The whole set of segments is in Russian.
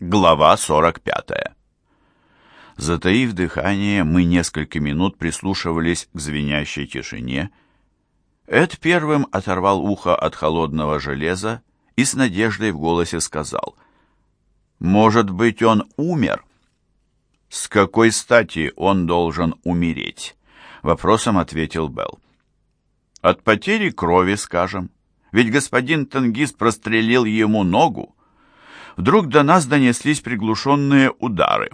Глава 45. Затаив дыхание, мы несколько минут прислушивались к звенящей тишине. Эд первым оторвал ухо от холодного железа и с надеждой в голосе сказал, «Может быть, он умер?» «С какой стати он должен умереть?» Вопросом ответил Белл. «От потери крови, скажем. Ведь господин Тенгиз прострелил ему ногу вдруг до нас донеслись приглушенные удары.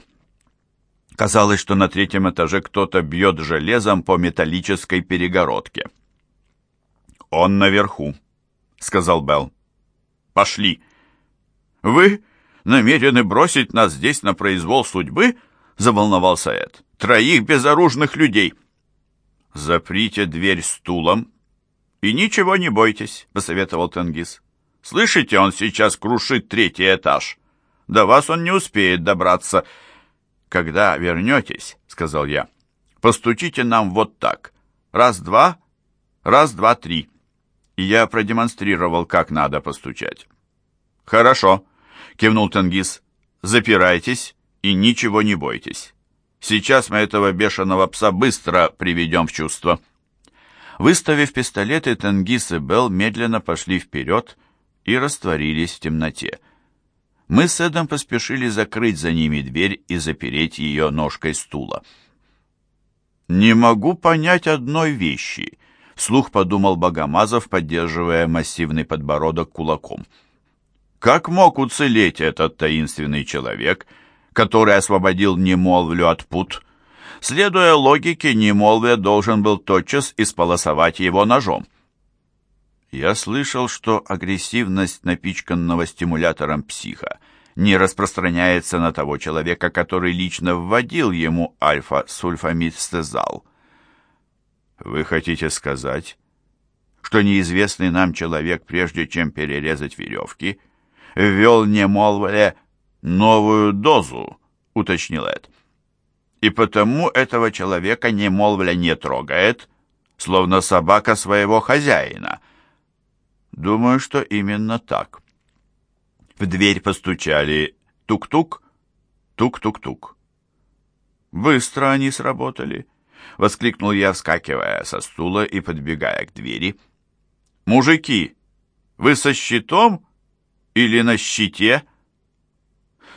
Казалось, что на третьем этаже кто-то бьет железом по металлической перегородке. «Он наверху», — сказал Белл. «Пошли». «Вы намерены бросить нас здесь на произвол судьбы?» — заволновался Эд. «Троих безоружных людей». «Заприте дверь стулом и ничего не бойтесь», — посоветовал Тенгиз. Слышите, он сейчас крушит третий этаж. До вас он не успеет добраться. Когда вернетесь, — сказал я, — постучите нам вот так. Раз-два, раз-два-три. И я продемонстрировал, как надо постучать. Хорошо, — кивнул Тенгиз. Запирайтесь и ничего не бойтесь. Сейчас мы этого бешеного пса быстро приведем в чувство. Выставив пистолеты, Тенгиз и Белл медленно пошли вперед, — и растворились в темноте. Мы с Эдом поспешили закрыть за ними дверь и запереть ее ножкой стула. «Не могу понять одной вещи», — вслух подумал Богомазов, поддерживая массивный подбородок кулаком. «Как мог уцелеть этот таинственный человек, который освободил Немолвлю от пут?» Следуя логике, Немолвля должен был тотчас исполосовать его ножом. Я слышал, что агрессивность напичканного стимулятором психа не распространяется на того человека, который лично вводил ему альфа-сульфамидстезал. Вы хотите сказать, что неизвестный нам человек, прежде чем перерезать веревки, ввел Немолвле новую дозу, уточнил Эд. И потому этого человека Немолвля не трогает, словно собака своего хозяина — Думаю, что именно так. В дверь постучали тук-тук, тук-тук-тук. Быстро они сработали, воскликнул я, вскакивая со стула и подбегая к двери. Мужики, вы со щитом или на щите?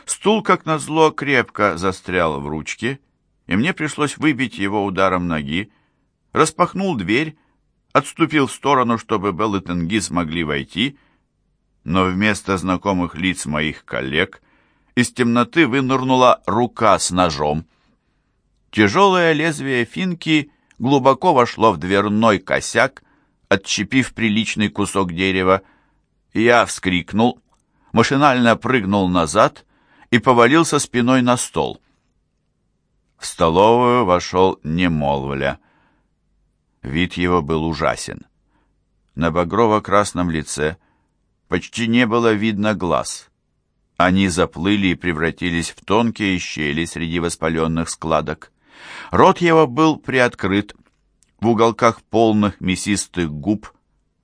Стул, как назло, крепко застрял в ручке, и мне пришлось выбить его ударом ноги, распахнул дверь отступил в сторону, чтобы Белл и Тенгиз могли войти, но вместо знакомых лиц моих коллег из темноты вынырнула рука с ножом. Тяжелое лезвие финки глубоко вошло в дверной косяк, отщепив приличный кусок дерева. Я вскрикнул, машинально прыгнул назад и повалился спиной на стол. В столовую вошел немолвля. Вид его был ужасен. На багрово-красном лице почти не было видно глаз. Они заплыли и превратились в тонкие щели среди воспаленных складок. Рот его был приоткрыт, в уголках полных мясистых губ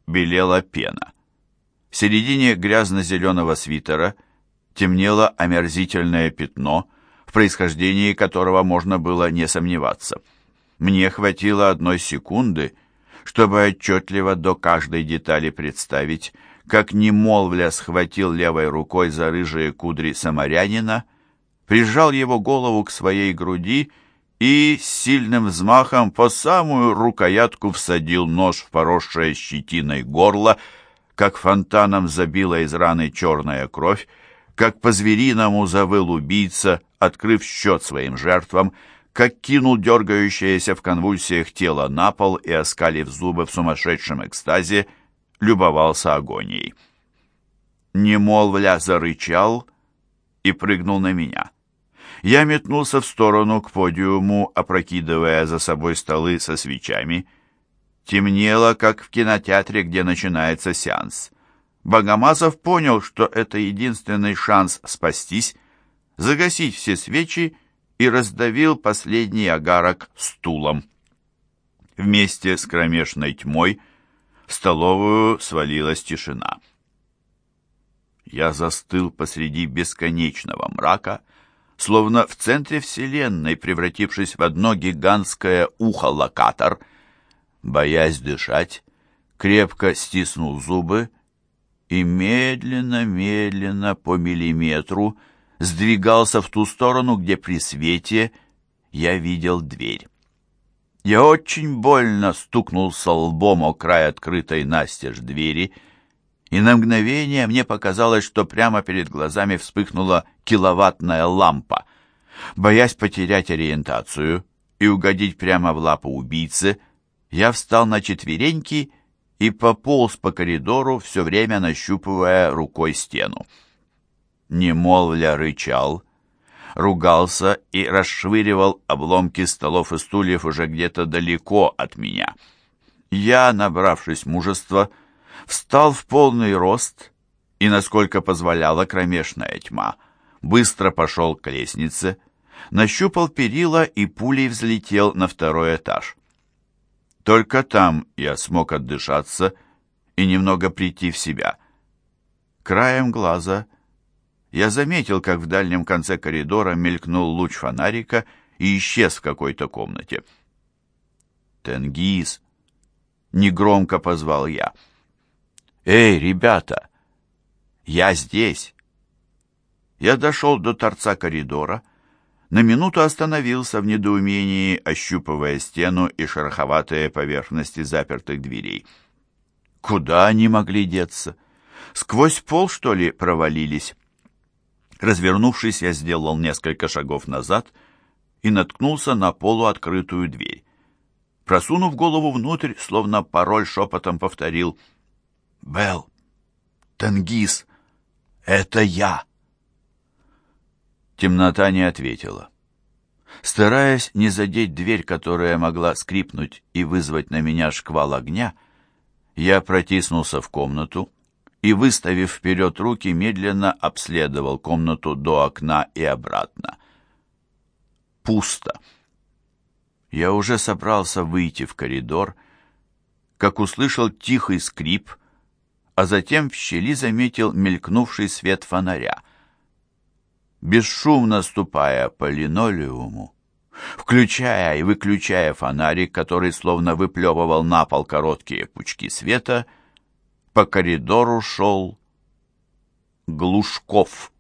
белела пена. В середине грязно-зеленого свитера темнело омерзительное пятно, в происхождении которого можно было не сомневаться — мне хватило одной секунды, чтобы отчетливо до каждой детали представить, как немолвля схватил левой рукой за рыжие кудри самарянина, прижал его голову к своей груди и с сильным взмахом по самую рукоятку всадил нож в поросшее щетиной горло, как фонтаном забила из раны черная кровь, как по-звериному завыл убийца, открыв счет своим жертвам, как кинул дергающееся в конвульсиях тело на пол и, оскалив зубы в сумасшедшем экстазе, любовался агонией. Немолвля зарычал и прыгнул на меня. Я метнулся в сторону к подиуму, опрокидывая за собой столы со свечами. Темнело, как в кинотеатре, где начинается сеанс. Богомазов понял, что это единственный шанс спастись, загасить все свечи и раздавил последний агарок стулом. Вместе с кромешной тьмой в столовую свалилась тишина. Я застыл посреди бесконечного мрака, словно в центре Вселенной, превратившись в одно гигантское ухо-локатор. Боясь дышать, крепко стиснул зубы и медленно-медленно по миллиметру сдвигался в ту сторону, где при свете я видел дверь. Я очень больно стукнулся лбом о край открытой настежь двери, и на мгновение мне показалось, что прямо перед глазами вспыхнула киловаттная лампа. Боясь потерять ориентацию и угодить прямо в лапу убийцы, я встал на четвереньки и пополз по коридору, все время нащупывая рукой стену. Немолвля рычал, ругался и расшвыривал обломки столов и стульев уже где-то далеко от меня. Я, набравшись мужества, встал в полный рост и, насколько позволяла кромешная тьма, быстро пошел к лестнице, нащупал перила и пулей взлетел на второй этаж. Только там я смог отдышаться и немного прийти в себя. Краем глаза я заметил, как в дальнем конце коридора мелькнул луч фонарика и исчез в какой-то комнате. «Тенгиз!» — негромко позвал я. «Эй, ребята! Я здесь!» Я дошел до торца коридора, на минуту остановился в недоумении, ощупывая стену и шероховатые поверхности запертых дверей. Куда они могли деться? Сквозь пол, что ли, провалились? Развернувшись, я сделал несколько шагов назад и наткнулся на полуоткрытую дверь. Просунув голову внутрь, словно пароль шепотом повторил «Белл, Тенгиз, это я!» Темнота не ответила. Стараясь не задеть дверь, которая могла скрипнуть и вызвать на меня шквал огня, я протиснулся в комнату и, выставив вперед руки, медленно обследовал комнату до окна и обратно. Пусто. Я уже собрался выйти в коридор, как услышал тихий скрип, а затем в щели заметил мелькнувший свет фонаря бесшумно ступая по линолеуму, включая и выключая фонарик, который словно выплевывал на пол короткие пучки света, по коридору шел Глушков.